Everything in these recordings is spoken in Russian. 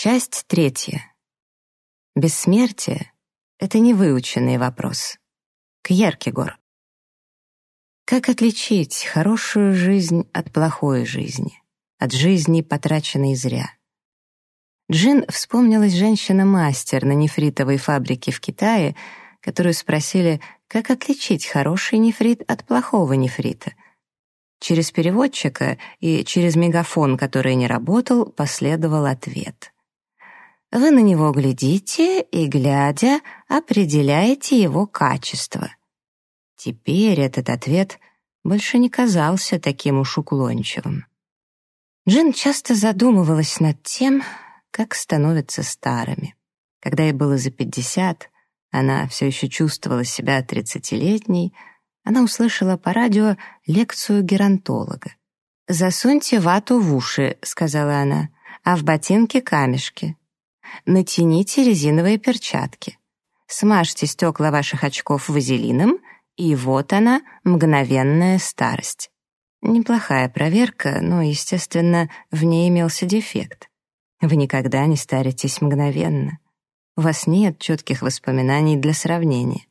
Часть третья. Бессмертие — это невыученный вопрос. Кьеркегор. Как отличить хорошую жизнь от плохой жизни, от жизни, потраченной зря? Джин вспомнилась женщина-мастер на нефритовой фабрике в Китае, которую спросили, как отличить хороший нефрит от плохого нефрита. Через переводчика и через мегафон, который не работал, последовал ответ — вы на него глядите и, глядя, определяете его качество. Теперь этот ответ больше не казался таким уж уклончивым. Джин часто задумывалась над тем, как становятся старыми. Когда ей было за пятьдесят, она все еще чувствовала себя тридцатилетней, она услышала по радио лекцию геронтолога. «Засуньте вату в уши», — сказала она, — «а в ботинки камешки. Натяните резиновые перчатки. Смажьте стекла ваших очков вазелином, и вот она, мгновенная старость. Неплохая проверка, но, естественно, в ней имелся дефект. Вы никогда не старитесь мгновенно. У вас нет четких воспоминаний для сравнения.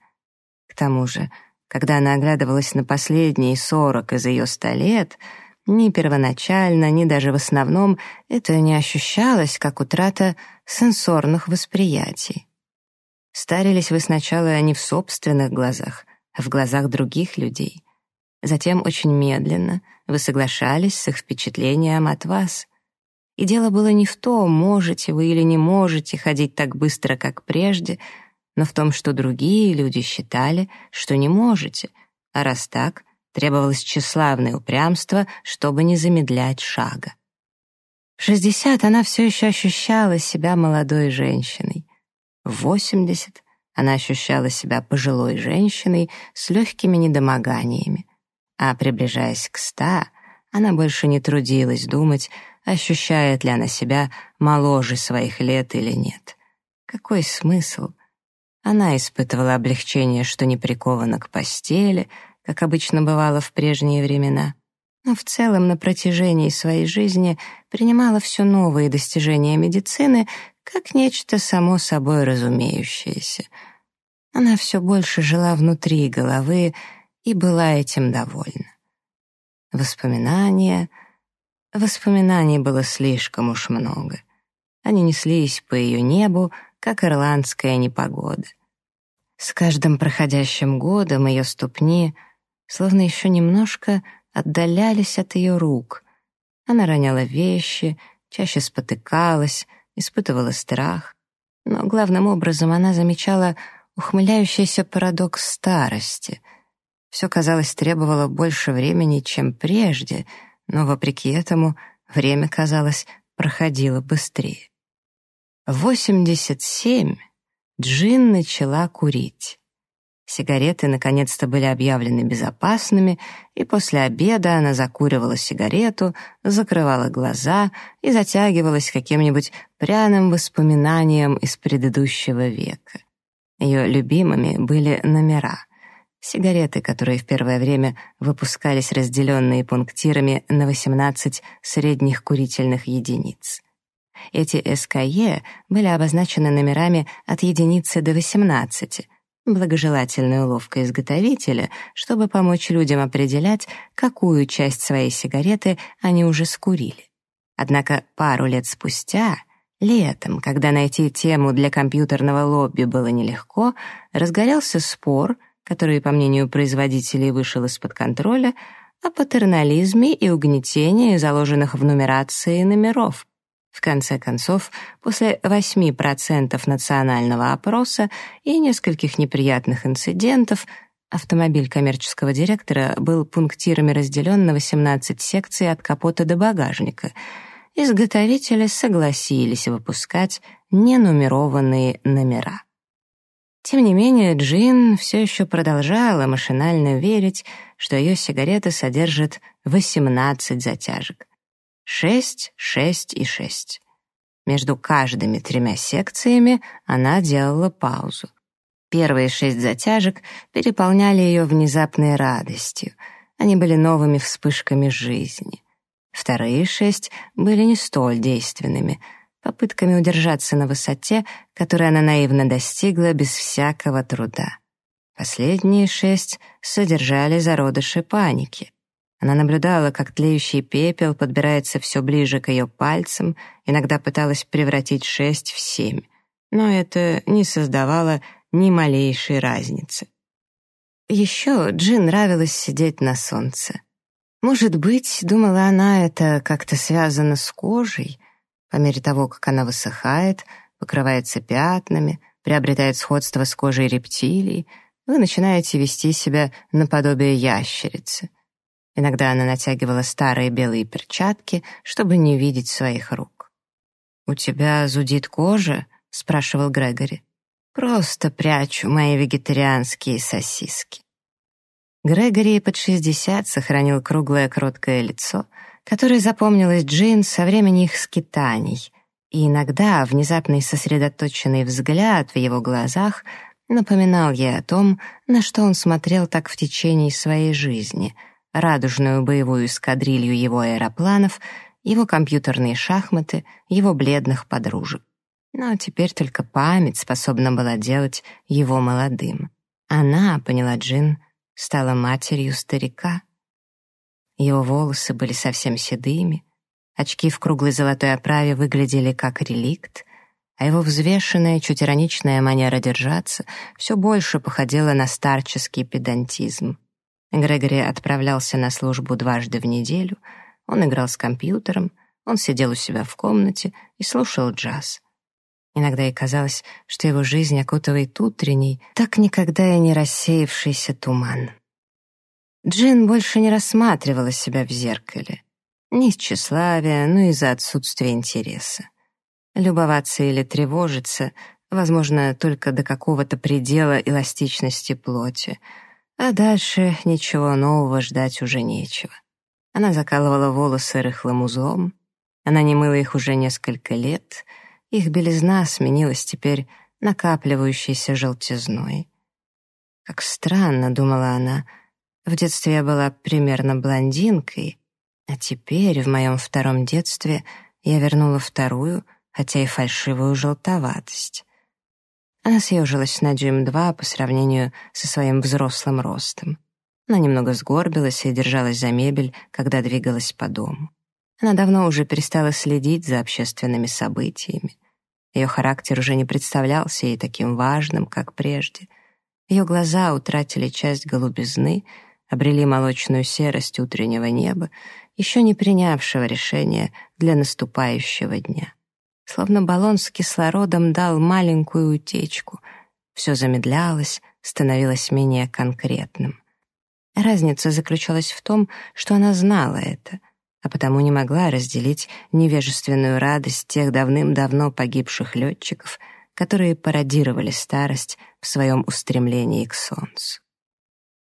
К тому же, когда она оглядывалась на последние сорок из ее ста лет, ни первоначально, ни даже в основном это не ощущалось как утрата сенсорных восприятий. Старились вы сначала не в собственных глазах, а в глазах других людей. Затем очень медленно вы соглашались с их впечатлением от вас. И дело было не в том, можете вы или не можете ходить так быстро, как прежде, но в том, что другие люди считали, что не можете, а раз так, требовалось тщеславное упрямство, чтобы не замедлять шага. В 60 она все еще ощущала себя молодой женщиной. В 80 она ощущала себя пожилой женщиной с легкими недомоганиями. А приближаясь к 100, она больше не трудилась думать, ощущает ли она себя моложе своих лет или нет. Какой смысл? Она испытывала облегчение, что не прикована к постели, как обычно бывало в прежние времена но в целом на протяжении своей жизни принимала все новые достижения медицины как нечто само собой разумеющееся. Она все больше жила внутри головы и была этим довольна. Воспоминания... Воспоминаний было слишком уж много. Они неслись по ее небу, как ирландская непогода. С каждым проходящим годом ее ступни, словно еще немножко, отдалялись от ее рук. Она роняла вещи, чаще спотыкалась, испытывала страх. Но главным образом она замечала ухмыляющийся парадокс старости. Все, казалось, требовало больше времени, чем прежде, но, вопреки этому, время, казалось, проходило быстрее. В 87 Джин начала курить. Сигареты наконец-то были объявлены безопасными, и после обеда она закуривала сигарету, закрывала глаза и затягивалась каким-нибудь пряным воспоминанием из предыдущего века. Ее любимыми были номера. Сигареты, которые в первое время выпускались разделенные пунктирами на 18 средних курительных единиц. Эти СКЕ были обозначены номерами от единицы до 18, Благожелательная уловка изготовителя, чтобы помочь людям определять, какую часть своей сигареты они уже скурили. Однако пару лет спустя, летом, когда найти тему для компьютерного лобби было нелегко, разгорелся спор, который, по мнению производителей, вышел из-под контроля, о патернализме и угнетении заложенных в нумерации номеров. В конце концов, после 8% национального опроса и нескольких неприятных инцидентов, автомобиль коммерческого директора был пунктирами разделен на 18 секций от капота до багажника. Изготовители согласились выпускать ненумерованные номера. Тем не менее, Джин все еще продолжала машинально верить, что ее сигарета содержит 18 затяжек. Шесть, шесть и шесть. Между каждыми тремя секциями она делала паузу. Первые шесть затяжек переполняли ее внезапной радостью. Они были новыми вспышками жизни. Вторые шесть были не столь действенными. попытками удержаться на высоте, которой она наивно достигла без всякого труда. Последние шесть содержали зародыши паники. Она наблюдала, как тлеющий пепел подбирается все ближе к ее пальцам, иногда пыталась превратить шесть в семь, но это не создавало ни малейшей разницы. Еще Джин нравилось сидеть на солнце. Может быть, думала она, это как-то связано с кожей. По мере того, как она высыхает, покрывается пятнами, приобретает сходство с кожей рептилий, вы начинаете вести себя наподобие ящерицы. Иногда она натягивала старые белые перчатки, чтобы не видеть своих рук. «У тебя зудит кожа?» — спрашивал Грегори. «Просто прячу мои вегетарианские сосиски». Грегори под шестьдесят сохранил круглое кроткое лицо, которое запомнилось Джин со времени их скитаний, и иногда внезапный сосредоточенный взгляд в его глазах напоминал ей о том, на что он смотрел так в течение своей жизни — радужную боевую эскадрилью его аэропланов, его компьютерные шахматы, его бледных подружек. Но теперь только память способна была делать его молодым. Она, поняла Джин, стала матерью старика. Его волосы были совсем седыми, очки в круглой золотой оправе выглядели как реликт, а его взвешенная, чуть ироничная манера держаться все больше походила на старческий педантизм. Грегори отправлялся на службу дважды в неделю, он играл с компьютером, он сидел у себя в комнате и слушал джаз. Иногда ей казалось, что его жизнь окутывает утренний, так никогда и не рассеявшийся туман. Джин больше не рассматривала себя в зеркале. Ни из тщеславия, но из-за отсутствия интереса. Любоваться или тревожиться, возможно, только до какого-то предела эластичности плоти — а дальше ничего нового ждать уже нечего. Она закалывала волосы рыхлым узлом. Она не мыла их уже несколько лет. Их белизна сменилась теперь накапливающейся желтизной. Как странно, думала она, в детстве я была примерно блондинкой, а теперь, в моем втором детстве, я вернула вторую, хотя и фальшивую желтоватость. Она съежилась на дюйм два по сравнению со своим взрослым ростом. Она немного сгорбилась и держалась за мебель, когда двигалась по дому. Она давно уже перестала следить за общественными событиями. Ее характер уже не представлялся ей таким важным, как прежде. Ее глаза утратили часть голубизны, обрели молочную серость утреннего неба, еще не принявшего решения для наступающего дня словно баллон с кислородом дал маленькую утечку. Все замедлялось, становилось менее конкретным. Разница заключалась в том, что она знала это, а потому не могла разделить невежественную радость тех давным-давно погибших летчиков, которые пародировали старость в своем устремлении к солнцу.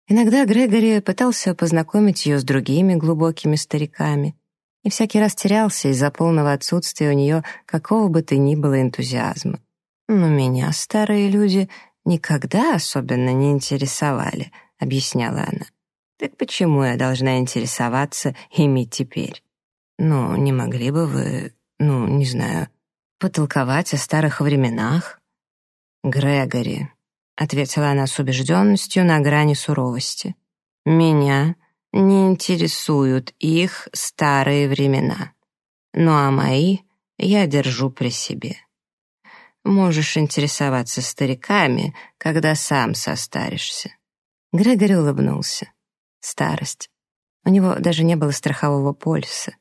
Иногда Грегори пытался познакомить ее с другими глубокими стариками, и всякий раз терялся из-за полного отсутствия у нее какого бы то ни было энтузиазма. «Но меня старые люди никогда особенно не интересовали», — объясняла она. «Так почему я должна интересоваться ими теперь? Ну, не могли бы вы, ну, не знаю, потолковать о старых временах?» «Грегори», — ответила она с убежденностью на грани суровости. «Меня не интересуют их старые времена. Ну а мои я держу при себе. Можешь интересоваться стариками, когда сам состаришься. Грегори улыбнулся. Старость. У него даже не было страхового полиса.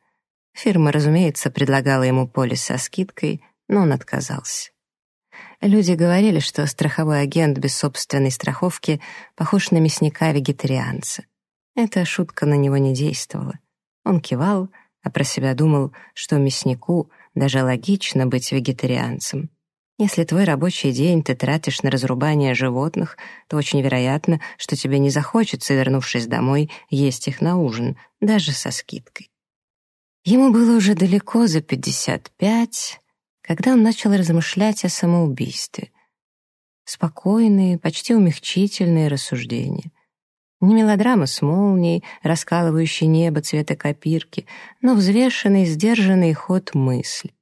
Фирма, разумеется, предлагала ему полис со скидкой, но он отказался. Люди говорили, что страховой агент без собственной страховки похож на мясника-вегетарианца. Эта шутка на него не действовала. Он кивал, а про себя думал, что мяснику даже логично быть вегетарианцем. Если твой рабочий день ты тратишь на разрубание животных, то очень вероятно, что тебе не захочется, вернувшись домой, есть их на ужин, даже со скидкой. Ему было уже далеко за 55, когда он начал размышлять о самоубийстве. Спокойные, почти умягчительные рассуждения — не мелодрама с молнией, раскалывающей небо цвета копирки, но взвешенный, сдержанный ход мысли.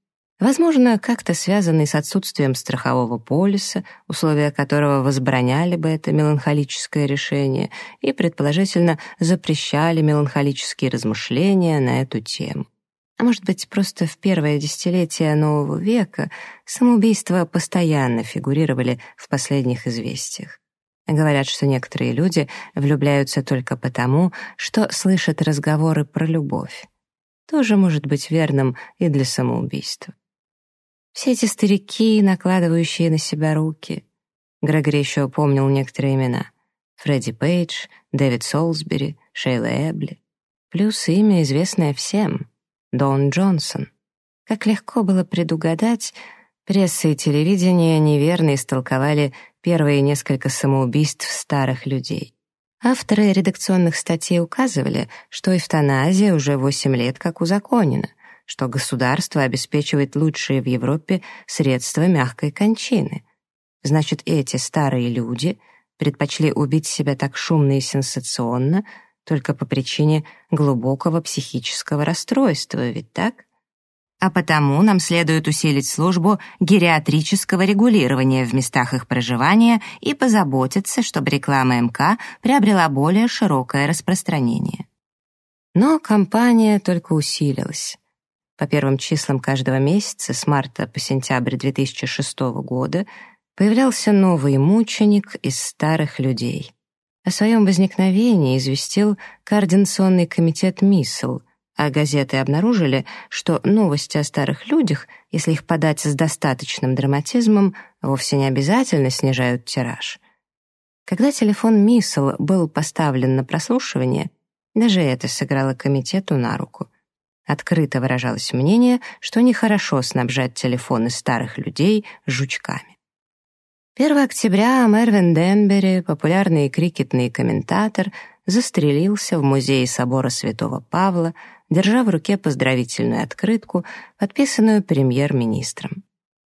Возможно, как-то связанный с отсутствием страхового полиса, условия которого возбраняли бы это меланхолическое решение и, предположительно, запрещали меланхолические размышления на эту тему. А может быть, просто в первое десятилетие нового века самоубийства постоянно фигурировали в последних известиях. Говорят, что некоторые люди влюбляются только потому, что слышат разговоры про любовь. Тоже может быть верным и для самоубийства. Все эти старики, накладывающие на себя руки. Грегори еще помнил некоторые имена. Фредди Пейдж, Дэвид Солсбери, Шейла Эбли. Плюс имя, известное всем — Дон Джонсон. Как легко было предугадать, пресса и телевидение неверно истолковали первые несколько самоубийств старых людей. Авторы редакционных статей указывали, что эвтаназия уже 8 лет как узаконена, что государство обеспечивает лучшие в Европе средства мягкой кончины. Значит, эти старые люди предпочли убить себя так шумно и сенсационно только по причине глубокого психического расстройства, ведь так? А потому нам следует усилить службу гериатрического регулирования в местах их проживания и позаботиться, чтобы реклама МК приобрела более широкое распространение. Но кампания только усилилась. По первым числам каждого месяца, с марта по сентябрь 2006 года, появлялся новый мученик из старых людей. О своем возникновении известил Координационный комитет МИСЛ, а газеты обнаружили, что новости о старых людях, если их подать с достаточным драматизмом, вовсе не обязательно снижают тираж. Когда телефон МИСЛ был поставлен на прослушивание, даже это сыграло комитету на руку — Открыто выражалось мнение, что нехорошо снабжать телефоны старых людей жучками. 1 октября Мервин Денбери, популярный крикетный комментатор, застрелился в музее собора Святого Павла, держа в руке поздравительную открытку, подписанную премьер-министром.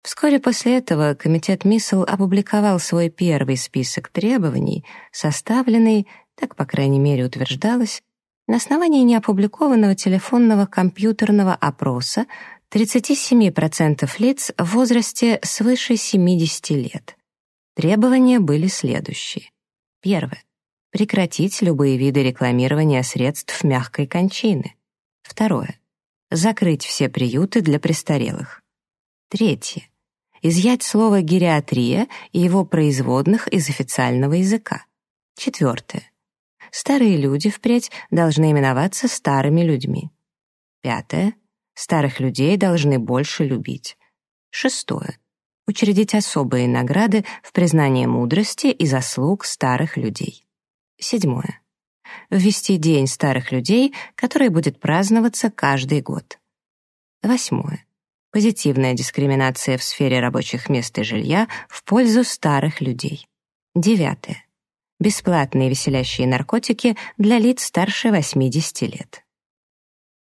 Вскоре после этого комитет МИСЛ опубликовал свой первый список требований, составленный, так по крайней мере утверждалось, на основании неопубликованного телефонного компьютерного опроса 37% лиц в возрасте свыше 70 лет. Требования были следующие. Первое. Прекратить любые виды рекламирования средств мягкой кончины. Второе. Закрыть все приюты для престарелых. Третье. Изъять слово «гериатрия» и его производных из официального языка. Четвертое Старые люди впредь должны именоваться старыми людьми. Пятое. Старых людей должны больше любить. Шестое. Учредить особые награды в признание мудрости и заслуг старых людей. Седьмое. Ввести День старых людей, который будет праздноваться каждый год. Восьмое. Позитивная дискриминация в сфере рабочих мест и жилья в пользу старых людей. Девятое бесплатные веселящие наркотики для лиц старше 80 лет.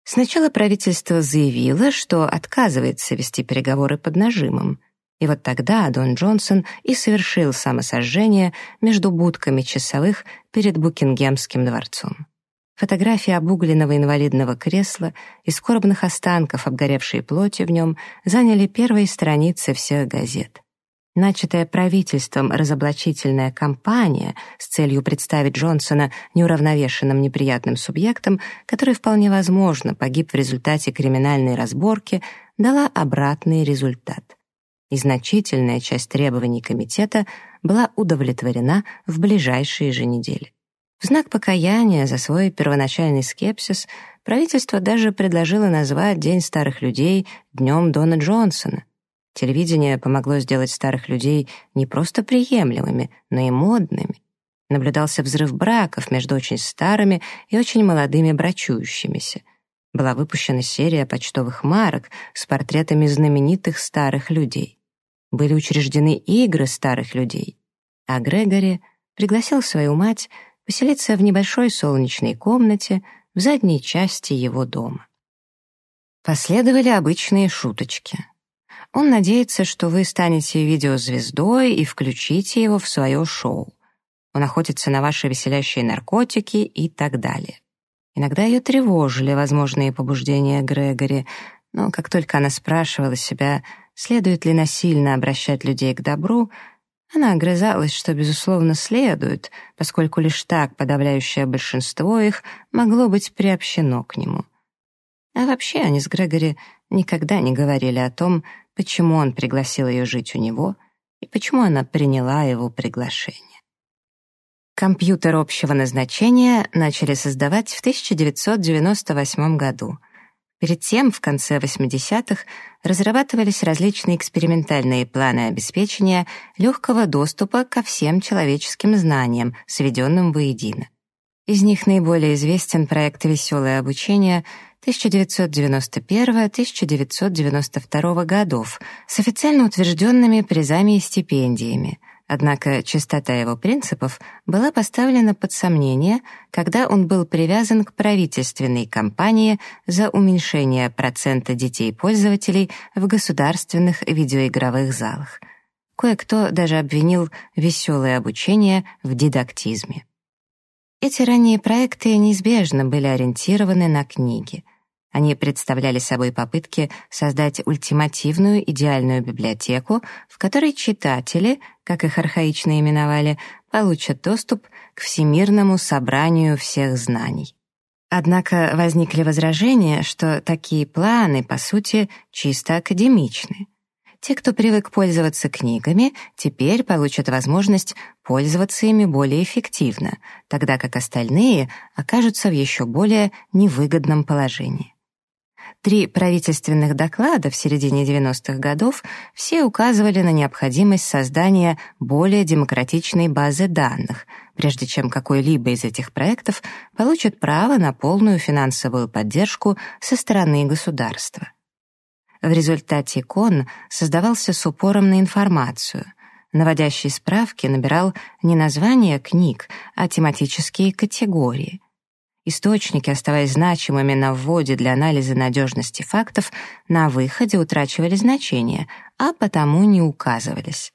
Сначала правительство заявило, что отказывается вести переговоры под нажимом, и вот тогда Дон Джонсон и совершил самосожжение между будками часовых перед Букингемским дворцом. Фотографии обугленного инвалидного кресла и скорбных останков обгоревшей плоти в нем заняли первые страницы всех газет. Начатая правительством разоблачительная кампания с целью представить Джонсона неуравновешенным неприятным субъектом, который вполне возможно погиб в результате криминальной разборки, дала обратный результат. И значительная часть требований комитета была удовлетворена в ближайшие же недели. В знак покаяния за свой первоначальный скепсис правительство даже предложило назвать День старых людей Днем Дона Джонсона — Телевидение помогло сделать старых людей не просто приемлемыми, но и модными. Наблюдался взрыв браков между очень старыми и очень молодыми брачующимися. Была выпущена серия почтовых марок с портретами знаменитых старых людей. Были учреждены игры старых людей. А Грегори пригласил свою мать поселиться в небольшой солнечной комнате в задней части его дома. Последовали обычные шуточки — он надеется, что вы станете видеозвездой и включите его в свое шоу. Он охотится на ваши веселящие наркотики и так далее. Иногда ее тревожили возможные побуждения Грегори, но как только она спрашивала себя, следует ли насильно обращать людей к добру, она огрызалась, что, безусловно, следует, поскольку лишь так подавляющее большинство их могло быть приобщено к нему. А вообще они с Грегори никогда не говорили о том, почему он пригласил ее жить у него и почему она приняла его приглашение. Компьютер общего назначения начали создавать в 1998 году — Перед тем, в конце 80-х, разрабатывались различные экспериментальные планы обеспечения легкого доступа ко всем человеческим знаниям, сведенным воедино. Из них наиболее известен проект «Веселое обучение» 1991-1992 годов с официально утвержденными призами и стипендиями — Однако чистота его принципов была поставлена под сомнение, когда он был привязан к правительственной кампании за уменьшение процента детей-пользователей в государственных видеоигровых залах. Кое-кто даже обвинил веселое обучение в дидактизме. Эти ранние проекты неизбежно были ориентированы на книги — они представляли собой попытки создать ультимативную идеальную библиотеку, в которой читатели, как их архаично именовали, получат доступ к всемирному собранию всех знаний. Однако возникли возражения, что такие планы, по сути, чисто академичны. Те, кто привык пользоваться книгами, теперь получат возможность пользоваться ими более эффективно, тогда как остальные окажутся в еще более невыгодном положении. Три правительственных доклада в середине 90-х годов все указывали на необходимость создания более демократичной базы данных, прежде чем какой-либо из этих проектов получит право на полную финансовую поддержку со стороны государства. В результате КОН создавался с упором на информацию. Наводящий справки набирал не названия книг, а тематические категории. Источники, оставаясь значимыми на вводе для анализа надежности фактов, на выходе утрачивали значение, а потому не указывались.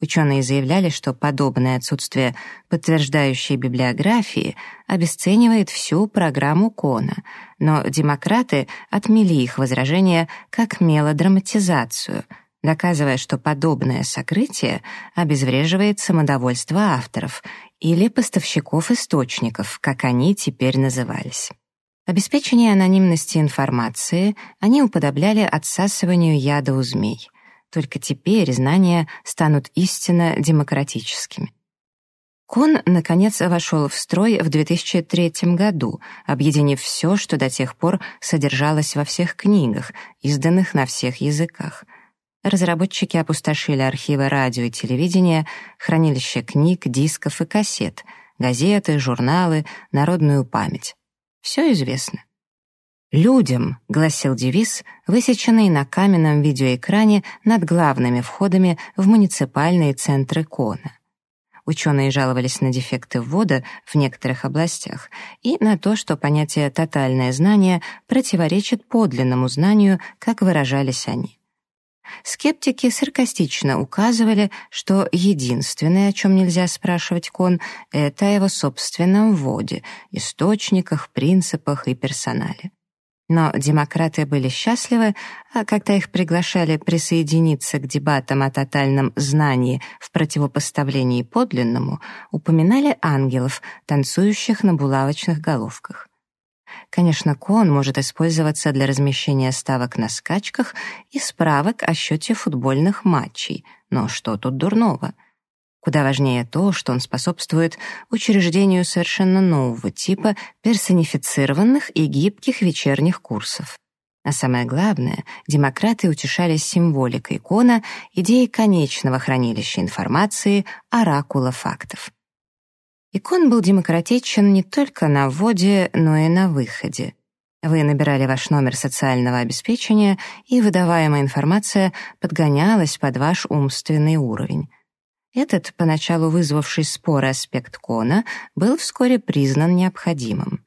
Ученые заявляли, что подобное отсутствие подтверждающей библиографии обесценивает всю программу Кона, но демократы отмели их возражения как мелодраматизацию, доказывая, что подобное сокрытие обезвреживает самодовольство авторов или поставщиков источников, как они теперь назывались. Обеспечение анонимности информации они уподобляли отсасыванию яда у змей. Только теперь знания станут истинно демократическими. Кон, наконец, вошел в строй в 2003 году, объединив все, что до тех пор содержалось во всех книгах, изданных на всех языках — разработчики опустошили архивы радио и телевидения, хранилище книг, дисков и кассет, газеты, журналы, народную память. Все известно. «Людям», — гласил девиз, высеченный на каменном видеоэкране над главными входами в муниципальные центры Кона. Ученые жаловались на дефекты ввода в некоторых областях и на то, что понятие «тотальное знание» противоречит подлинному знанию, как выражались они. Скептики саркастично указывали, что единственное, о чем нельзя спрашивать Кон, это о его собственном вводе, источниках, принципах и персонале. Но демократы были счастливы, а когда их приглашали присоединиться к дебатам о тотальном знании в противопоставлении подлинному, упоминали ангелов, танцующих на булавочных головках. Конечно, кон может использоваться для размещения ставок на скачках и справок о счете футбольных матчей, но что тут дурного? Куда важнее то, что он способствует учреждению совершенно нового типа персонифицированных и гибких вечерних курсов. А самое главное, демократы утешались символикой кона, идеей конечного хранилища информации, оракула фактов. Икон был демократичен не только на вводе, но и на выходе. Вы набирали ваш номер социального обеспечения, и выдаваемая информация подгонялась под ваш умственный уровень. Этот, поначалу вызвавший споры аспект Кона, был вскоре признан необходимым.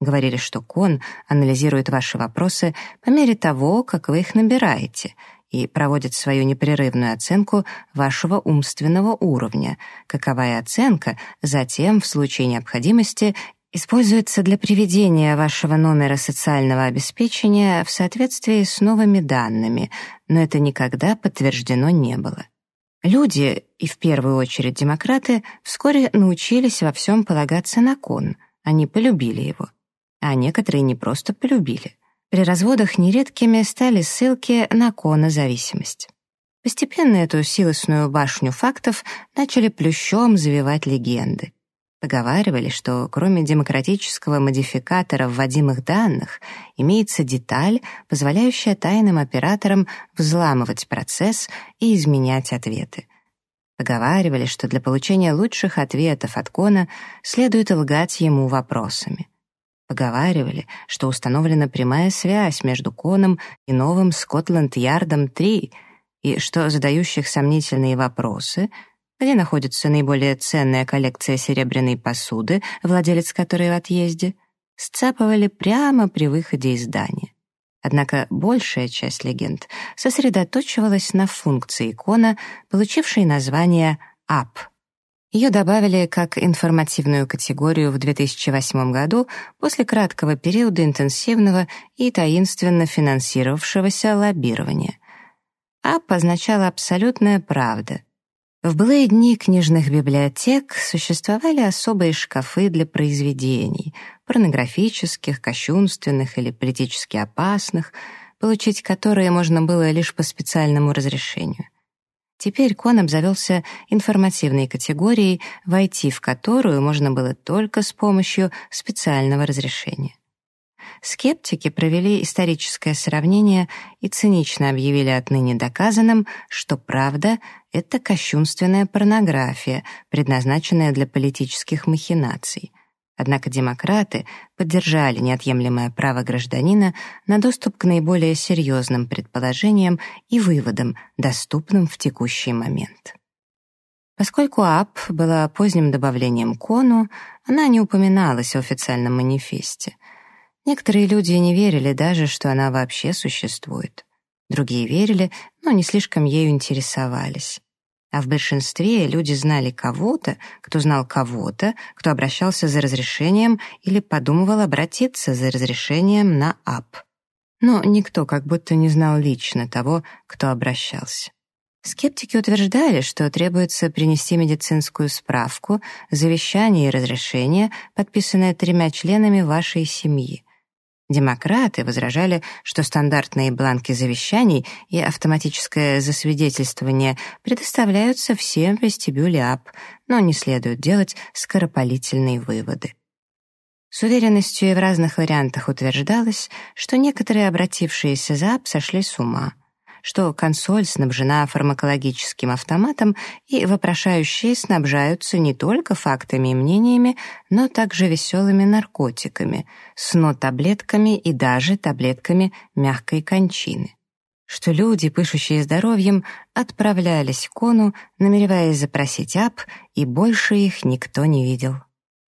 Говорили, что Кон анализирует ваши вопросы по мере того, как вы их набираете — и проводит свою непрерывную оценку вашего умственного уровня, каковая оценка затем, в случае необходимости, используется для приведения вашего номера социального обеспечения в соответствии с новыми данными, но это никогда подтверждено не было. Люди, и в первую очередь демократы, вскоре научились во всем полагаться на кон, они полюбили его. А некоторые не просто полюбили. При разводах нередкими стали ссылки на конозависимость. Постепенно эту силосную башню фактов начали плющом завивать легенды. Поговаривали, что кроме демократического модификатора вводимых данных имеется деталь, позволяющая тайным операторам взламывать процесс и изменять ответы. Поговаривали, что для получения лучших ответов от Кона следует лгать ему вопросами. Поговаривали, что установлена прямая связь между Коном и новым Скотланд-Ярдом-3, и что задающих сомнительные вопросы — где находится наиболее ценная коллекция серебряной посуды, владелец которой в отъезде, сцапывали прямо при выходе из здания. Однако большая часть легенд сосредоточивалась на функции икона, получившей название «ап». Ее добавили как информативную категорию в 2008 году после краткого периода интенсивного и таинственно финансировавшегося лоббирования. «Ап» означала «абсолютная правда», в былые дни книжных библиотек существовали особые шкафы для произведений, порнографических, кощунственных или политически опасных, получить которые можно было лишь по специальному разрешению. Теперь Кон обзавелся информативной категорией, войти в которую можно было только с помощью специального разрешения. Скептики провели историческое сравнение и цинично объявили отныне доказанным, что правда — это кощунственная порнография, предназначенная для политических махинаций. Однако демократы поддержали неотъемлемое право гражданина на доступ к наиболее серьезным предположениям и выводам, доступным в текущий момент. Поскольку АП была поздним добавлением КОНу, она не упоминалась в официальном манифесте — Некоторые люди не верили даже, что она вообще существует. Другие верили, но не слишком ею интересовались. А в большинстве люди знали кого-то, кто знал кого-то, кто обращался за разрешением или подумывал обратиться за разрешением на АП. Но никто как будто не знал лично того, кто обращался. Скептики утверждали, что требуется принести медицинскую справку, завещание и разрешение, подписанное тремя членами вашей семьи. Демократы возражали, что стандартные бланки завещаний и автоматическое засвидетельствование предоставляются всем в вестибюле АП, но не следует делать скоропалительные выводы. С уверенностью и в разных вариантах утверждалось, что некоторые обратившиеся за АП сошли с ума — что консоль снабжена фармакологическим автоматом, и вопрошающие снабжаются не только фактами и мнениями, но также веселыми наркотиками, сно-таблетками и даже таблетками мягкой кончины. Что люди, пышущие здоровьем, отправлялись к Кону, намереваясь запросить ап, и больше их никто не видел.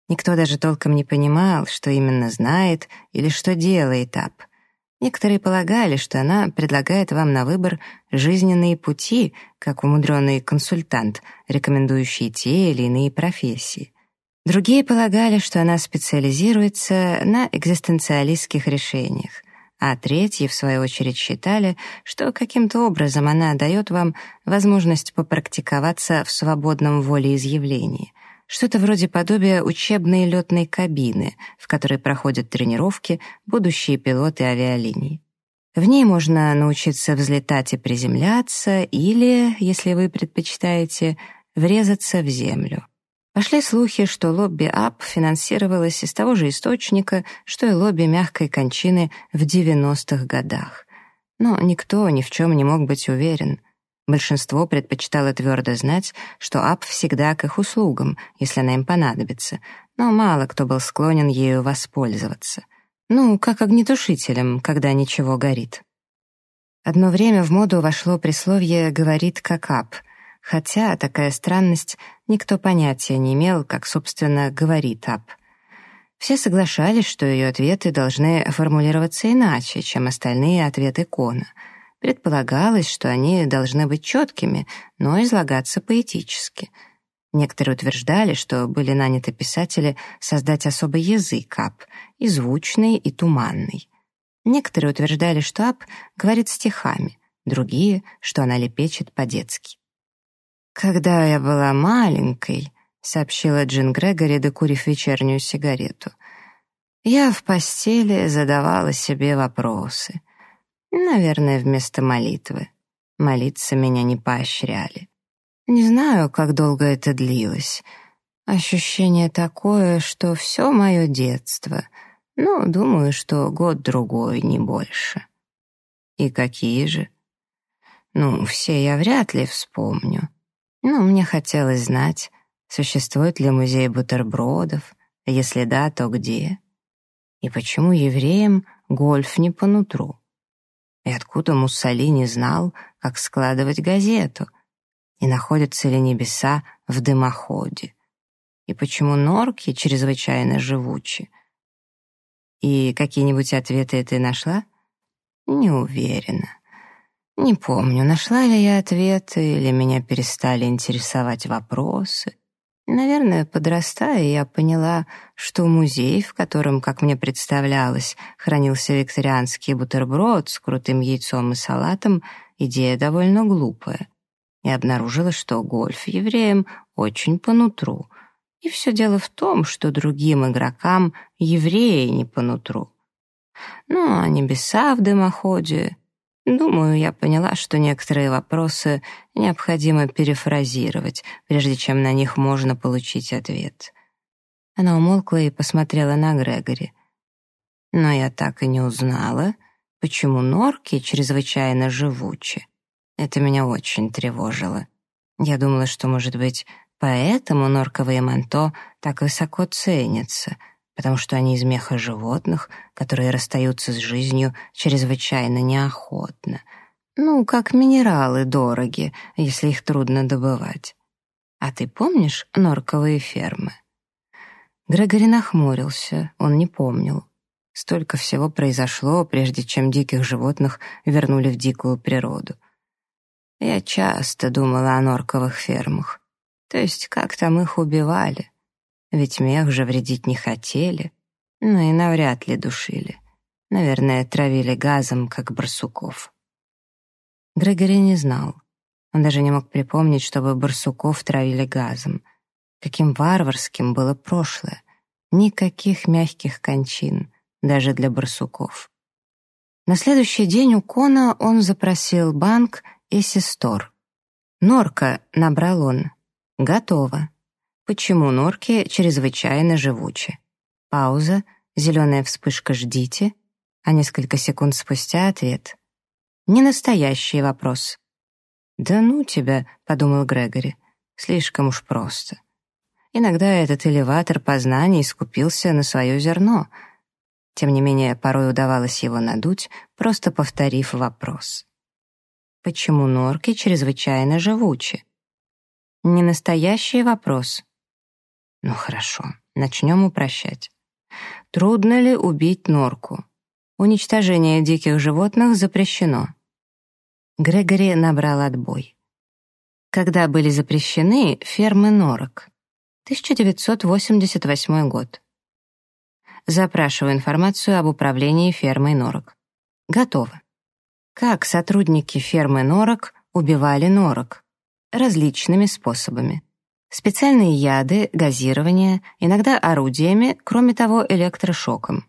Никто даже толком не понимал, что именно знает или что делает ап — Некоторые полагали, что она предлагает вам на выбор жизненные пути, как умудренный консультант, рекомендующий те или иные профессии. Другие полагали, что она специализируется на экзистенциалистских решениях, а третьи, в свою очередь, считали, что каким-то образом она дает вам возможность попрактиковаться в свободном волеизъявлении — что-то вроде подобия учебной летной кабины, в которой проходят тренировки будущие пилоты авиалиний. В ней можно научиться взлетать и приземляться или, если вы предпочитаете, врезаться в землю. Пошли слухи, что лобби АП финансировалось из того же источника, что и лобби мягкой кончины в 90-х годах. Но никто ни в чем не мог быть уверен. Большинство предпочитало твердо знать, что ап всегда к их услугам, если она им понадобится, но мало кто был склонен ею воспользоваться. Ну, как огнетушителем, когда ничего горит. Одно время в моду вошло присловие «говорит как ап», хотя такая странность никто понятия не имел, как, собственно, говорит ап. Все соглашались, что ее ответы должны формулироваться иначе, чем остальные ответы Кона — Предполагалось, что они должны быть четкими, но излагаться поэтически. Некоторые утверждали, что были наняты писатели создать особый язык ап, и звучный, и туманный. Некоторые утверждали, что ап говорит стихами, другие, что она лепечет по-детски. «Когда я была маленькой», — сообщила Джин Грегори, докурив вечернюю сигарету, «я в постели задавала себе вопросы. Наверное, вместо молитвы. Молиться меня не поощряли. Не знаю, как долго это длилось. Ощущение такое, что все мое детство. Ну, думаю, что год-другой, не больше. И какие же? Ну, все я вряд ли вспомню. Но мне хотелось знать, существует ли музей бутербродов, если да, то где? И почему евреям гольф не по нутру? И откуда Муссолини знал, как складывать газету — и находятся ли небеса в дымоходе, и почему норки чрезвычайно живучи. И какие-нибудь ответы ты нашла? Не уверена. Не помню, нашла ли я ответы, или меня перестали интересовать вопросы. Наверное, подрастая, я поняла, что музей, в котором, как мне представлялось, хранился викторианский бутерброд с крутым яйцом и салатом, идея довольно глупая и обнаружила, что гольф евреям очень по нутру. И все дело в том, что другим игрокам евреи не по нутру. Ну, а небеса в дымоходе... Думаю, я поняла, что некоторые вопросы необходимо перефразировать, прежде чем на них можно получить ответ. Она умолкла и посмотрела на Грегори. Но я так и не узнала, почему норки чрезвычайно живучи. Это меня очень тревожило. Я думала, что, может быть, поэтому норковые манто так высоко ценятся, потому что они из меха животных, которые расстаются с жизнью чрезвычайно неохотно. Ну, как минералы дороги, если их трудно добывать. А ты помнишь норковые фермы? Грегори нахмурился, он не помнил. Столько всего произошло, прежде чем диких животных вернули в дикую природу. Я часто думала о норковых фермах. То есть, как там их убивали. Ведь мех же вредить не хотели, но и навряд ли душили. Наверное, травили газом, как барсуков. Грегори не знал. Он даже не мог припомнить, чтобы барсуков травили газом. Каким варварским было прошлое. Никаких мягких кончин, даже для барсуков. На следующий день у Кона он запросил банк и сестор. «Норка», — набрал он. «Готово». «Почему норки чрезвычайно живучи?» Пауза, зеленая вспышка «Ждите», а несколько секунд спустя ответ. «Не настоящий вопрос». «Да ну тебя», — подумал Грегори, — «слишком уж просто». Иногда этот элеватор познаний скупился на свое зерно. Тем не менее, порой удавалось его надуть, просто повторив вопрос. Почему норки чрезвычайно живучи? Не настоящий вопрос. Ну хорошо, начнем упрощать. Трудно ли убить норку? Уничтожение диких животных запрещено. Грегори набрал отбой. Когда были запрещены фермы норок? 1988 год. Запрашиваю информацию об управлении фермой норок. Готово. Как сотрудники фермы норок убивали норок? Различными способами. Специальные яды, газирование, иногда орудиями, кроме того, электрошоком.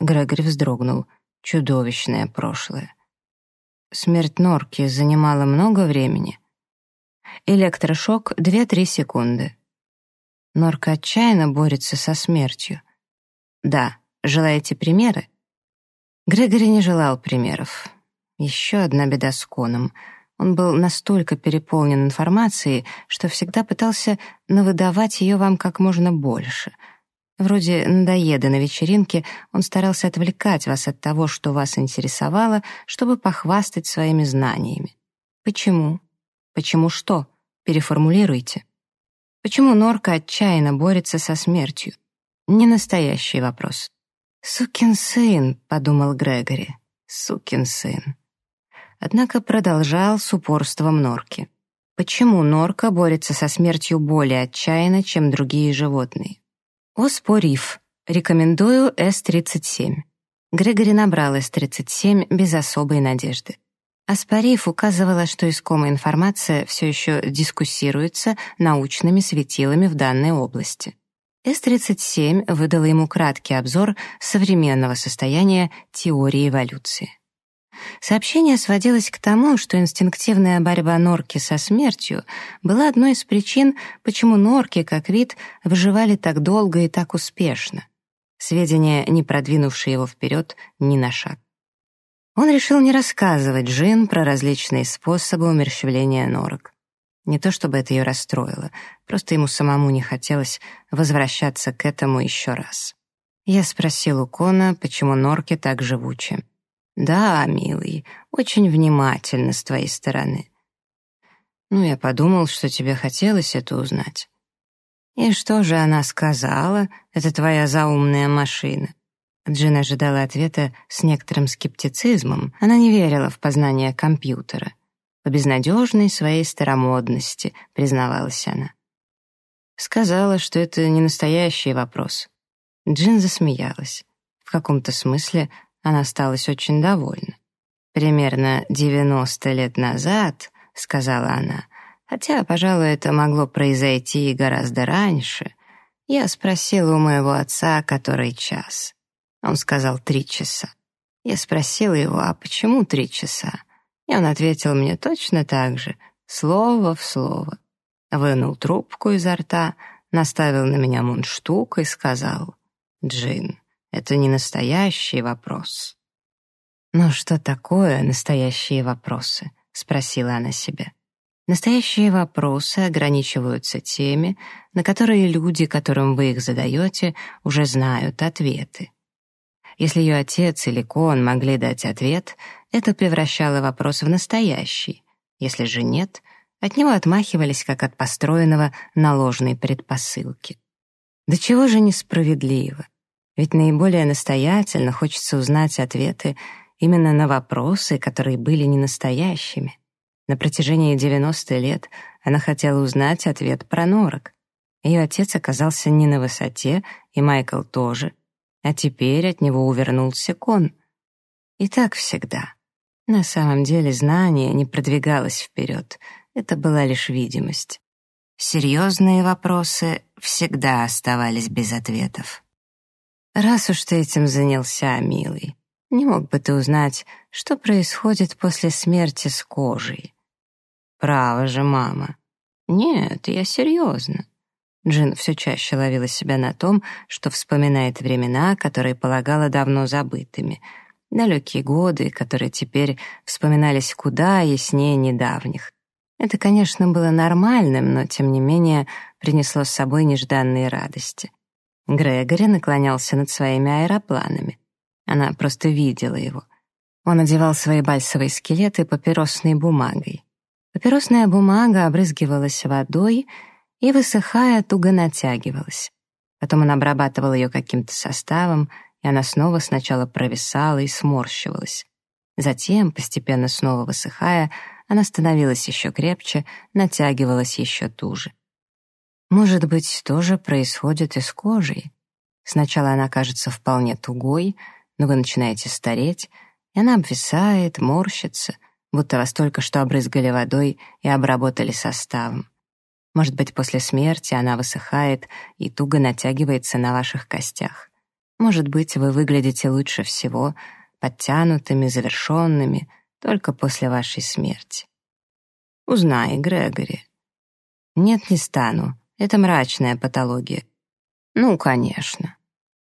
Грегори вздрогнул. Чудовищное прошлое. Смерть норки занимала много времени. Электрошок — 2-3 секунды. Норка отчаянно борется со смертью. Да, желаете примеры? Грегори не желал примеров. Еще одна беда с Коном. Он был настолько переполнен информацией, что всегда пытался навыдавать ее вам как можно больше. Вроде надоеда на вечеринке он старался отвлекать вас от того, что вас интересовало, чтобы похвастать своими знаниями. Почему? Почему что? Переформулируйте. Почему Норка отчаянно борется со смертью? Не настоящий вопрос. «Сукин сын», — подумал Грегори. «Сукин сын» однако продолжал с упорством норки. Почему норка борется со смертью более отчаянно, чем другие животные? Оспориф. Рекомендую С-37. Грегори набрал С-37 без особой надежды. Аспариф указывала, что искомая информация все еще дискуссируется научными светилами в данной области. С-37 выдала ему краткий обзор современного состояния теории эволюции. Сообщение сводилось к тому, что инстинктивная борьба норки со смертью была одной из причин, почему норки, как вид, выживали так долго и так успешно. Сведения, не продвинувшие его вперед ни на шаг. Он решил не рассказывать Джин про различные способы умерщвления норок. Не то чтобы это ее расстроило, просто ему самому не хотелось возвращаться к этому еще раз. Я спросил у Кона, почему норки так живучи. «Да, милый, очень внимательно с твоей стороны». «Ну, я подумал, что тебе хотелось это узнать». «И что же она сказала? Это твоя заумная машина». Джин ожидала ответа с некоторым скептицизмом. Она не верила в познание компьютера. По безнадежной своей старомодности, признавалась она. Сказала, что это не настоящий вопрос. Джин засмеялась. В каком-то смысле она осталась очень довольна. «Примерно 90 лет назад», — сказала она, хотя, пожалуй, это могло произойти и гораздо раньше, я спросила у моего отца, который час. Он сказал «три часа». Я спросила его, а почему три часа? И он ответил мне точно так же, слово в слово. Вынул трубку изо рта, наставил на меня мундштук и сказал, «Джин, это не настоящий вопрос. «Но что такое настоящие вопросы?» — спросила она себя. Настоящие вопросы ограничиваются теми, на которые люди, которым вы их задаете, уже знают ответы. Если ее отец или Кон могли дать ответ, это превращало вопрос в настоящий. Если же нет, от него отмахивались, как от построенного на ложной предпосылке. До чего же несправедливо? Ведь наиболее настоятельно хочется узнать ответы именно на вопросы, которые были не настоящими. На протяжении 90 лет она хотела узнать ответ про норок. Ее отец оказался не на высоте, и Майкл тоже, а теперь от него увернулся кон. И так всегда. На самом деле знание не продвигалось вперед, это была лишь видимость. Серьезные вопросы всегда оставались без ответов. «Раз уж ты этим занялся, милый, не мог бы ты узнать, что происходит после смерти с кожей?» «Право же, мама». «Нет, я серьезно». Джин все чаще ловила себя на том, что вспоминает времена, которые полагала давно забытыми, далекие годы, которые теперь вспоминались куда яснее недавних. Это, конечно, было нормальным, но, тем не менее, принесло с собой нежданные радости. Грегори наклонялся над своими аэропланами. Она просто видела его. Он одевал свои бальсовые скелеты папиросной бумагой. Папиросная бумага обрызгивалась водой и, высыхая, туго натягивалась. Потом он обрабатывал ее каким-то составом, и она снова сначала провисала и сморщивалась. Затем, постепенно снова высыхая, она становилась еще крепче, натягивалась еще туже. Может быть, тоже происходит и с кожей. Сначала она кажется вполне тугой, но вы начинаете стареть, и она обвисает, морщится, будто вас только что обрызгали водой и обработали составом. Может быть, после смерти она высыхает и туго натягивается на ваших костях. Может быть, вы выглядите лучше всего, подтянутыми, завершенными, только после вашей смерти. Узнай, Грегори. Нет, не стану. Это мрачная патология. Ну, конечно.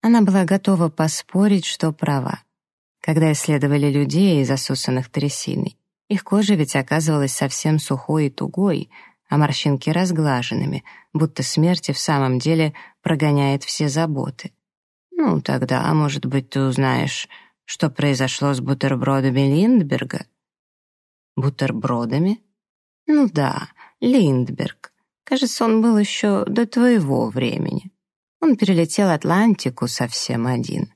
Она была готова поспорить, что права. Когда исследовали людей, засусанных трясиной, их кожа ведь оказывалась совсем сухой и тугой, а морщинки разглаженными, будто смерть в самом деле прогоняет все заботы. Ну, тогда, может быть, ты узнаешь, что произошло с бутербродами Линдберга? Бутербродами? Ну да, Линдберг. Кажется, он был еще до твоего времени. Он перелетел Атлантику совсем один.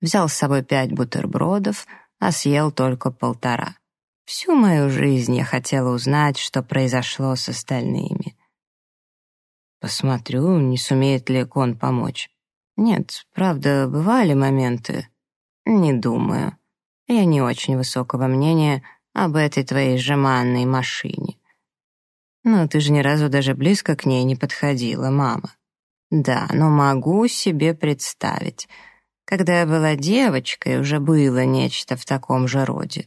Взял с собой пять бутербродов, а съел только полтора. Всю мою жизнь я хотела узнать, что произошло с остальными. Посмотрю, не сумеет ли Кон помочь. Нет, правда, бывали моменты. Не думаю. Я не очень высокого мнения об этой твоей жеманной машине. Но ты же ни разу даже близко к ней не подходила, мама. Да, но могу себе представить. Когда я была девочкой, уже было нечто в таком же роде.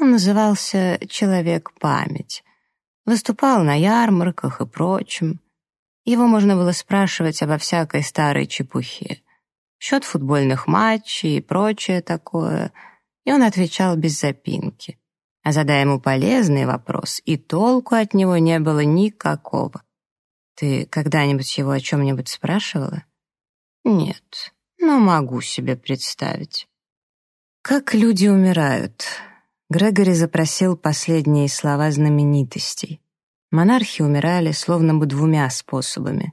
Он назывался «Человек-память». Выступал на ярмарках и прочем. Его можно было спрашивать обо всякой старой чепухе. Счет футбольных матчей и прочее такое. И он отвечал без запинки. А задая ему полезный вопрос, и толку от него не было никакого. Ты когда-нибудь его о чем-нибудь спрашивала? Нет, но могу себе представить. Как люди умирают. Грегори запросил последние слова знаменитостей. Монархи умирали словно бы двумя способами.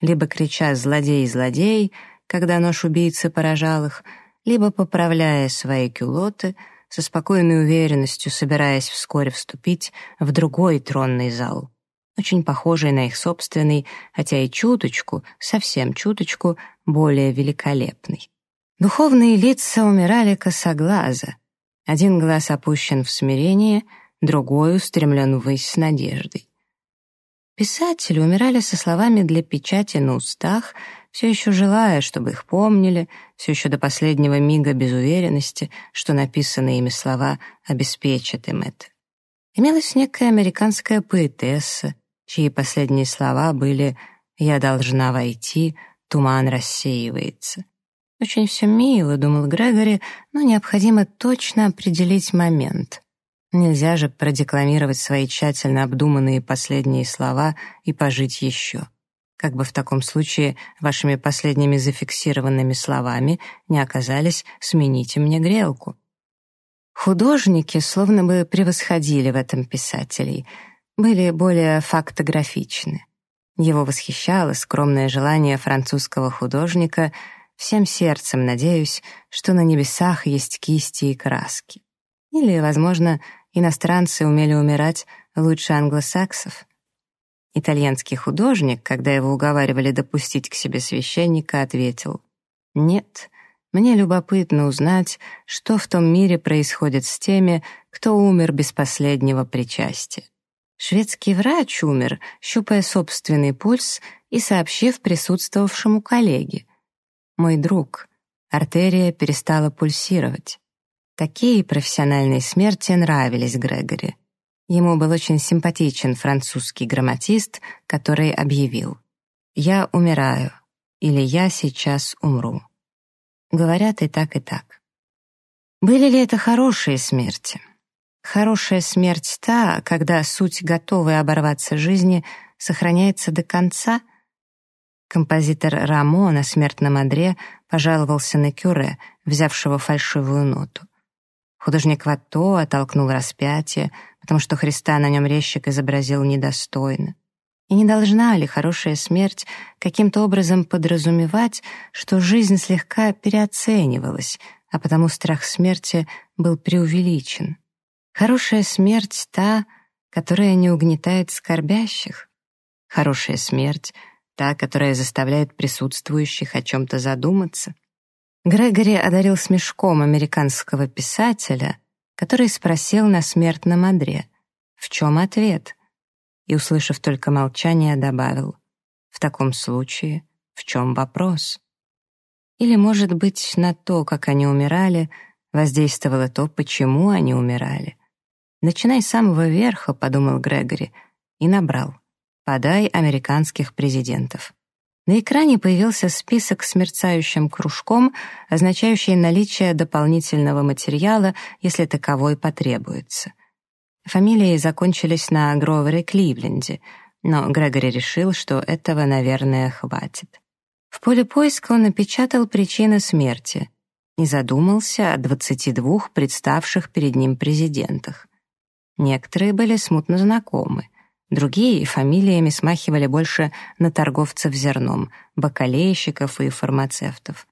Либо крича «злодей, злодей», когда нож убийцы поражал их, либо поправляя свои кюлоты, со спокойной уверенностью собираясь вскоре вступить в другой тронный зал, очень похожий на их собственный, хотя и чуточку, совсем чуточку, более великолепный. Духовные лица умирали косоглазо. Один глаз опущен в смирение, другой устремлен ввысь с надеждой. Писатели умирали со словами для печати на устах, все еще желая, чтобы их помнили, все еще до последнего мига без уверенности, что написанные ими слова обеспечат им это. Имелась некая американская поэтесса, чьи последние слова были «Я должна войти, туман рассеивается». Очень все мило, думал Грегори, но необходимо точно определить момент. Нельзя же продекламировать свои тщательно обдуманные последние слова и пожить еще. Как бы в таком случае вашими последними зафиксированными словами не оказались «смените мне грелку». Художники словно бы превосходили в этом писателей, были более фактографичны. Его восхищало скромное желание французского художника «всем сердцем надеюсь, что на небесах есть кисти и краски». Или, возможно, Иностранцы умели умирать лучше англосаксов. Итальянский художник, когда его уговаривали допустить к себе священника, ответил «Нет, мне любопытно узнать, что в том мире происходит с теми, кто умер без последнего причастия». Шведский врач умер, щупая собственный пульс и сообщив присутствовавшему коллеге. «Мой друг, артерия перестала пульсировать». Такие профессиональные смерти нравились Грегори. Ему был очень симпатичен французский грамматист, который объявил «Я умираю» или «Я сейчас умру». Говорят и так, и так. Были ли это хорошие смерти? Хорошая смерть та, когда суть готовой оборваться жизни сохраняется до конца. Композитор Рамо на смертном одре пожаловался на Кюре, взявшего фальшивую ноту. Художник Ватто оттолкнул распятие, потому что Христа на нем резчик изобразил недостойно. И не должна ли хорошая смерть каким-то образом подразумевать, что жизнь слегка переоценивалась, а потому страх смерти был преувеличен? Хорошая смерть та, которая не угнетает скорбящих. Хорошая смерть та, которая заставляет присутствующих о чем-то задуматься. Грегори одарил смешком американского писателя, который спросил на смертном одре, в чем ответ, и, услышав только молчание, добавил, в таком случае, в чем вопрос? Или, может быть, на то, как они умирали, воздействовало то, почему они умирали. «Начинай с самого верха», — подумал Грегори, и набрал. «Подай американских президентов». На экране появился список с мерцающим кружком, означающий наличие дополнительного материала, если таковой потребуется. Фамилии закончились на Гровере Кливленде, но Грегори решил, что этого, наверное, хватит. В поле поиска он напечатал причины смерти и задумался о 22 представших перед ним президентах. Некоторые были смутно знакомы. Другие фамилиями смахивали больше на торговцев зерном, бакалейщиков и фармацевтов.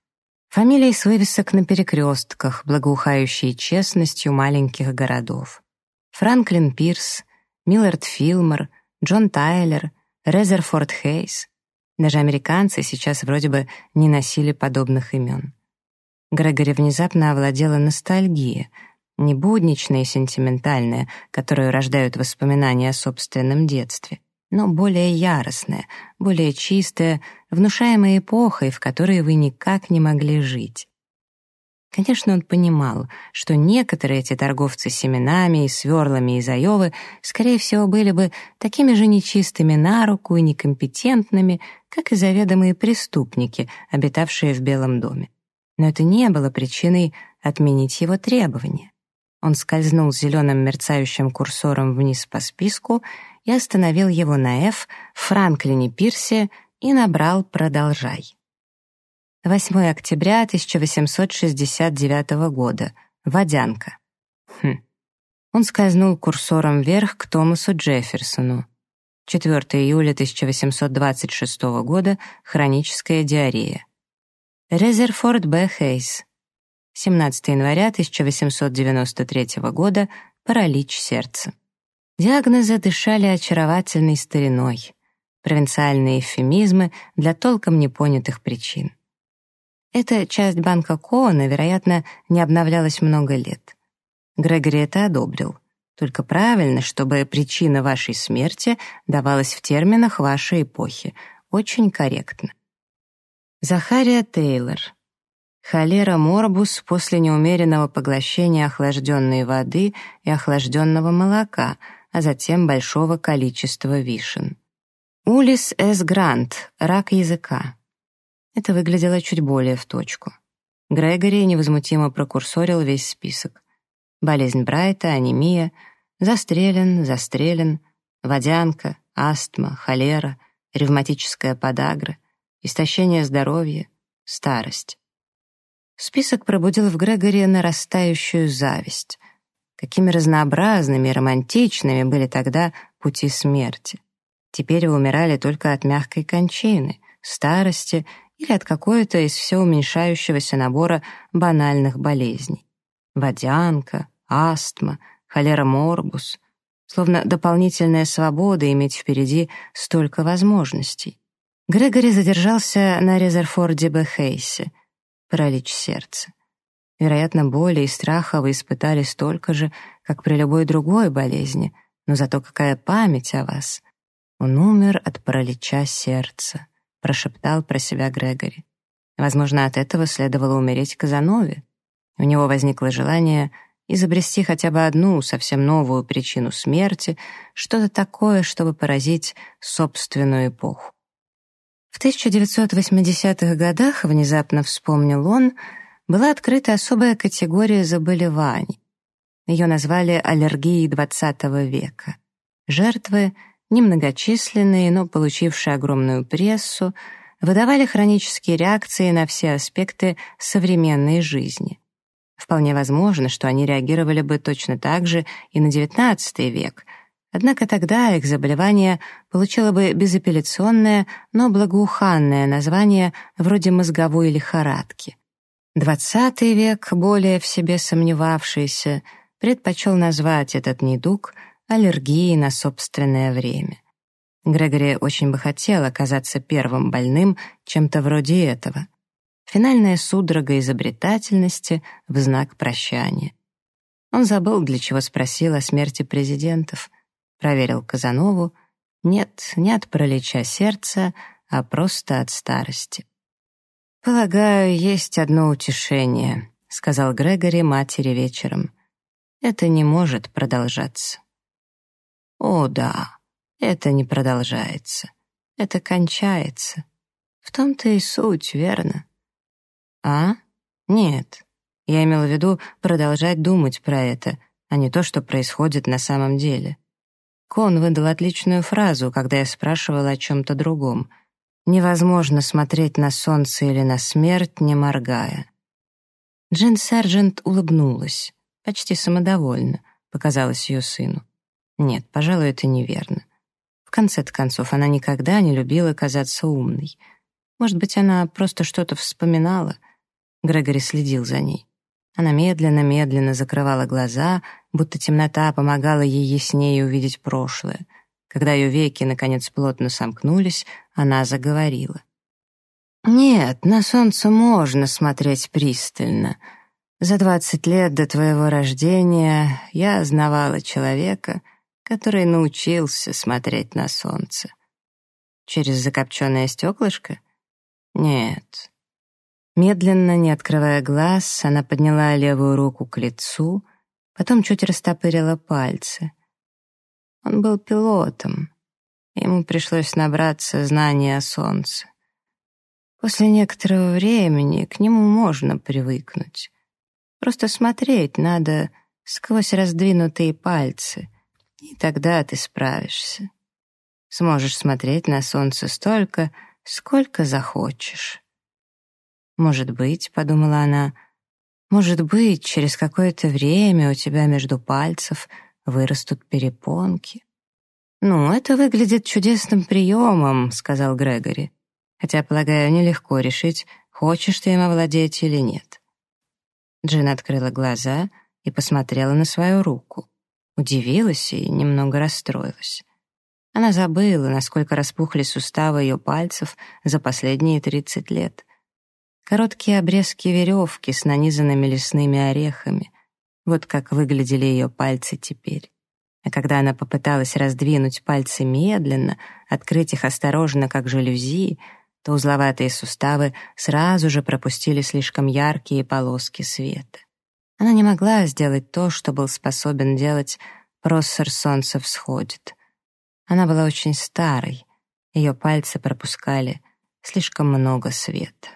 Фамилии с вывесок на перекрестках, благоухающие честностью маленьких городов. Франклин Пирс, Миллард Филмор, Джон Тайлер, Резерфорд Хейс. Даже американцы сейчас вроде бы не носили подобных имен. Грегори внезапно овладела ностальгия, не будничная и сентиментальная, которую рождают воспоминания о собственном детстве, но более яростная, более чистая, внушаемая эпохой, в которой вы никак не могли жить. Конечно, он понимал, что некоторые эти торговцы семенами и сверлами из Айовы, скорее всего, были бы такими же нечистыми на руку и некомпетентными, как и заведомые преступники, обитавшие в Белом доме. Но это не было причиной отменить его требования. Он скользнул зеленым мерцающим курсором вниз по списку и остановил его на F Франклине Пирсе и набрал «Продолжай». 8 октября 1869 года. Водянка. Хм. Он скользнул курсором вверх к Томасу Джефферсону. 4 июля 1826 года. Хроническая диарея. Резерфорд Б. Хейс. 17 января 1893 года. Паралич сердца. Диагнозы дышали очаровательной стариной. Провинциальные эвфемизмы для толком непонятых причин. Эта часть банка Коана, вероятно, не обновлялась много лет. Грегори это одобрил. Только правильно, чтобы причина вашей смерти давалась в терминах вашей эпохи. Очень корректно. Захария Тейлор. Холера морбус после неумеренного поглощения охлажденной воды и охлажденного молока, а затем большого количества вишен. Улис С. Грант. Рак языка. Это выглядело чуть более в точку. Грегори невозмутимо прокурсорил весь список. Болезнь Брайта, анемия, застрелен, застрелен, водянка, астма, холера, ревматическая подагра, истощение здоровья, старость. Список пробудил в Грегоре нарастающую зависть. Какими разнообразными и романтичными были тогда пути смерти. Теперь вы умирали только от мягкой кончины, старости или от какой-то из все уменьшающегося набора банальных болезней. Водянка, астма, холера морбус. Словно дополнительная свобода иметь впереди столько возможностей. Грегори задержался на Резерфорде Бехейсе, паралич сердца. Вероятно, боли и страха вы испытали столько же, как при любой другой болезни, но зато какая память о вас. Он умер от паралича сердца прошептал про себя Грегори. Возможно, от этого следовало умереть Казанове. У него возникло желание изобрести хотя бы одну совсем новую причину смерти, что-то такое, чтобы поразить собственную эпоху. В 1980-х годах, внезапно вспомнил он, была открыта особая категория заболеваний. Ее назвали аллергией XX века. Жертвы — немногочисленные, но получившие огромную прессу, выдавали хронические реакции на все аспекты современной жизни. Вполне возможно, что они реагировали бы точно так же и на XIX век, однако тогда их заболевание получило бы безапелляционное, но благоуханное название вроде мозговой лихорадки. XX век, более в себе сомневавшийся, предпочел назвать этот недуг – аллергии на собственное время. Грегори очень бы хотел оказаться первым больным чем-то вроде этого. Финальная судорога изобретательности в знак прощания. Он забыл, для чего спросил о смерти президентов. Проверил Казанову. Нет, не от паралича сердца, а просто от старости. «Полагаю, есть одно утешение», — сказал Грегори матери вечером. «Это не может продолжаться». О, да, это не продолжается. Это кончается. В том-то и суть, верно? А? Нет. Я имела в виду продолжать думать про это, а не то, что происходит на самом деле. Кон выдал отличную фразу, когда я спрашивала о чем-то другом. «Невозможно смотреть на солнце или на смерть, не моргая». Джин Сержант улыбнулась, почти самодовольно, показалось ее сыну. Нет, пожалуй, это неверно. В конце-то концов, она никогда не любила казаться умной. Может быть, она просто что-то вспоминала. Грегори следил за ней. Она медленно-медленно закрывала глаза, будто темнота помогала ей яснее увидеть прошлое. Когда ее веки, наконец, плотно сомкнулись, она заговорила. «Нет, на солнце можно смотреть пристально. За двадцать лет до твоего рождения я знавала человека, который научился смотреть на солнце. Через закопченное стеклышко? Нет. Медленно, не открывая глаз, она подняла левую руку к лицу, потом чуть растопырила пальцы. Он был пилотом. Ему пришлось набраться знаний о солнце. После некоторого времени к нему можно привыкнуть. Просто смотреть надо сквозь раздвинутые пальцы, и тогда ты справишься. Сможешь смотреть на солнце столько, сколько захочешь. «Может быть», — подумала она, — «может быть, через какое-то время у тебя между пальцев вырастут перепонки». «Ну, это выглядит чудесным приемом», — сказал Грегори. «Хотя, полагаю, нелегко решить, хочешь ты им овладеть или нет». Джин открыла глаза и посмотрела на свою руку. Удивилась и немного расстроилась. Она забыла, насколько распухли суставы ее пальцев за последние 30 лет. Короткие обрезки веревки с нанизанными лесными орехами. Вот как выглядели ее пальцы теперь. А когда она попыталась раздвинуть пальцы медленно, открыть их осторожно, как жалюзи, то узловатые суставы сразу же пропустили слишком яркие полоски света. Она не могла сделать то, что был способен делать проссор солнца всходит. Она была очень старой, ее пальцы пропускали слишком много света.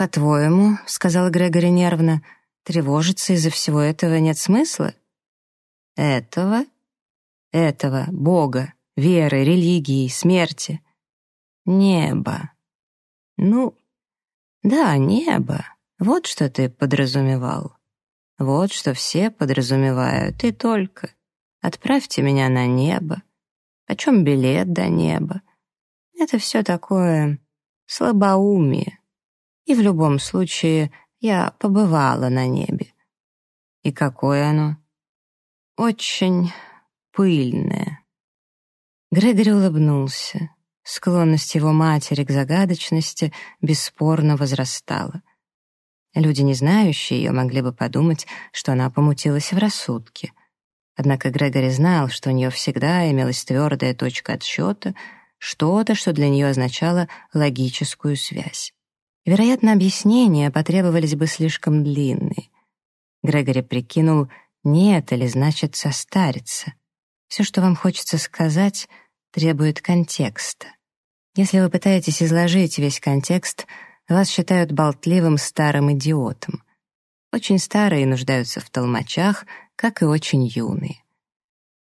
«По-твоему, — сказал Грегори нервно, — тревожиться из-за всего этого нет смысла?» «Этого? Этого, Бога, веры, религии, смерти. Небо. Ну, да, небо. Вот что ты подразумевал. Вот что все подразумевают, и только. Отправьте меня на небо. Почем билет до неба? Это все такое слабоумие. И в любом случае я побывала на небе. И какое оно? Очень пыльное. Грегори улыбнулся. Склонность его матери к загадочности бесспорно возрастала. Люди, не знающие ее, могли бы подумать, что она помутилась в рассудке. Однако Грегори знал, что у нее всегда имелась твердая точка отсчета, что-то, что для нее означало логическую связь. Вероятно, объяснения потребовались бы слишком длинные. Грегори прикинул, нет или значит состариться. Все, что вам хочется сказать, требует контекста. Если вы пытаетесь изложить весь контекст — вас считают болтливым старым идиотом. Очень старые нуждаются в толмачах, как и очень юные.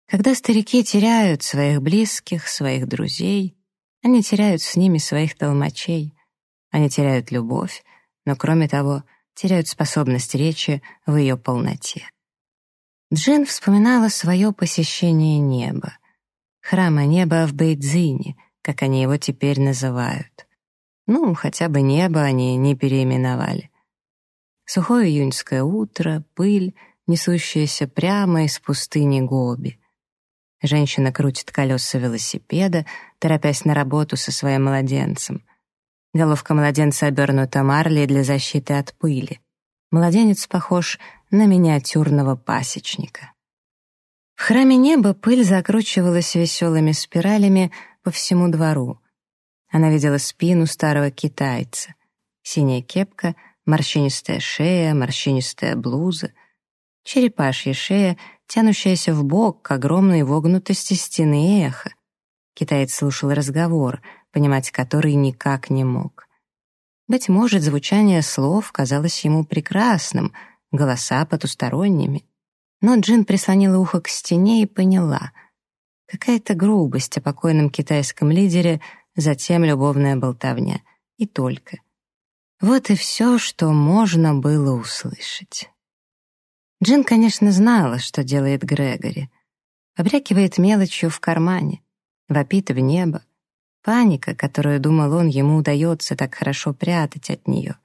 Когда старики теряют своих близких, своих друзей, они теряют с ними своих толмачей. Они теряют любовь, но, кроме того, теряют способность речи в ее полноте. Джин вспоминала свое посещение неба, храма неба в Бейдзине, как они его теперь называют. Ну, хотя бы небо они не переименовали. Сухое июньское утро, пыль, несущаяся прямо из пустыни Гоби. Женщина крутит колеса велосипеда, торопясь на работу со своим младенцем. Головка младенца обернута марлей для защиты от пыли. Младенец похож на миниатюрного пасечника. В храме неба пыль закручивалась веселыми спиралями по всему двору. Она видела спину старого китайца. Синяя кепка, морщинистая шея, морщинистая блуза. Черепашья шея, тянущаяся в бок к огромной вогнутости стены эхо. Китаец слушал разговор, понимать который никак не мог. Быть может, звучание слов казалось ему прекрасным, голоса потусторонними. Но Джин прислонила ухо к стене и поняла. Какая-то грубость о покойном китайском лидере — затем любовная болтовня. И только. Вот и все, что можно было услышать. Джин, конечно, знала, что делает Грегори. Обрякивает мелочью в кармане, вопит в небо. Паника, которую, думал он, ему удается так хорошо прятать от нее.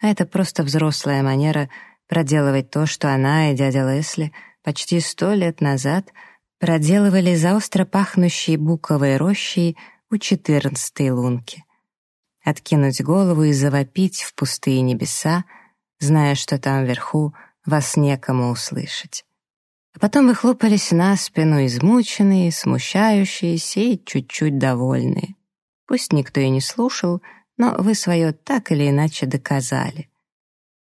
А это просто взрослая манера проделывать то, что она и дядя Лесли почти сто лет назад проделывали за остро пахнущей буковой рощей у четырнадцатой лунки. Откинуть голову и завопить в пустые небеса, зная, что там вверху вас некому услышать. А потом вы хлопались на спину, измученные, смущающиеся и чуть-чуть довольные. Пусть никто и не слушал, но вы свое так или иначе доказали.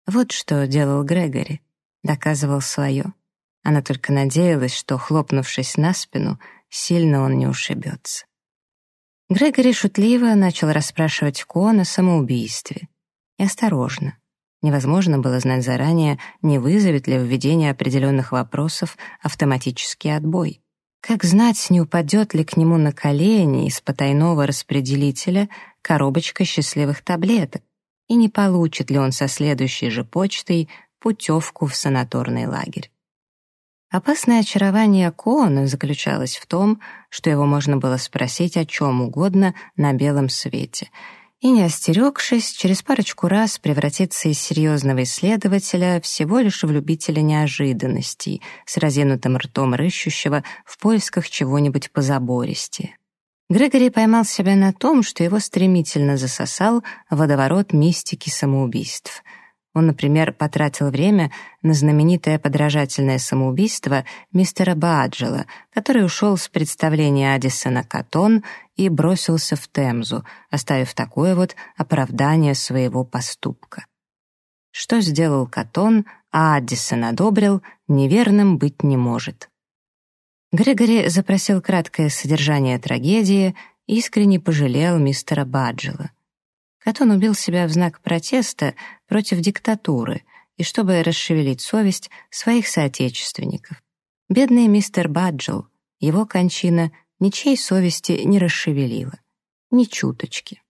Вот что делал Грегори. Доказывал свое. Она только надеялась, что, хлопнувшись на спину, сильно он не ушибется. Грегори шутливо начал расспрашивать Кон о самоубийстве. И осторожно. Невозможно было знать заранее, не вызовет ли введение определенных вопросов автоматический отбой. Как знать, не упадет ли к нему на колени из потайного распределителя коробочка счастливых таблеток, и не получит ли он со следующей же почтой путевку в санаторный лагерь. Опасное очарование Коона заключалось в том, что его можно было спросить о чем угодно на белом свете — и, не остерегшись, через парочку раз превратиться из серьезного исследователя всего лишь в любителя неожиданностей, с разинутым ртом рыщущего в поисках чего-нибудь позабористее. Грегори поймал себя на том, что его стремительно засосал водоворот мистики самоубийств — он, например, потратил время на знаменитое подражательное самоубийство мистера Бааджела, который ушел с представления Аддисона Катон и бросился в Темзу, оставив такое вот оправдание своего поступка. Что сделал Катон, а Аддисон одобрил, неверным быть не может. Грегори запросил краткое содержание трагедии искренне пожалел мистера Баджела. Катон убил себя в знак протеста против диктатуры и чтобы расшевелить совесть своих соотечественников. Бедный мистер Баджел, его кончина ничьей совести не расшевелила. Ни чуточки.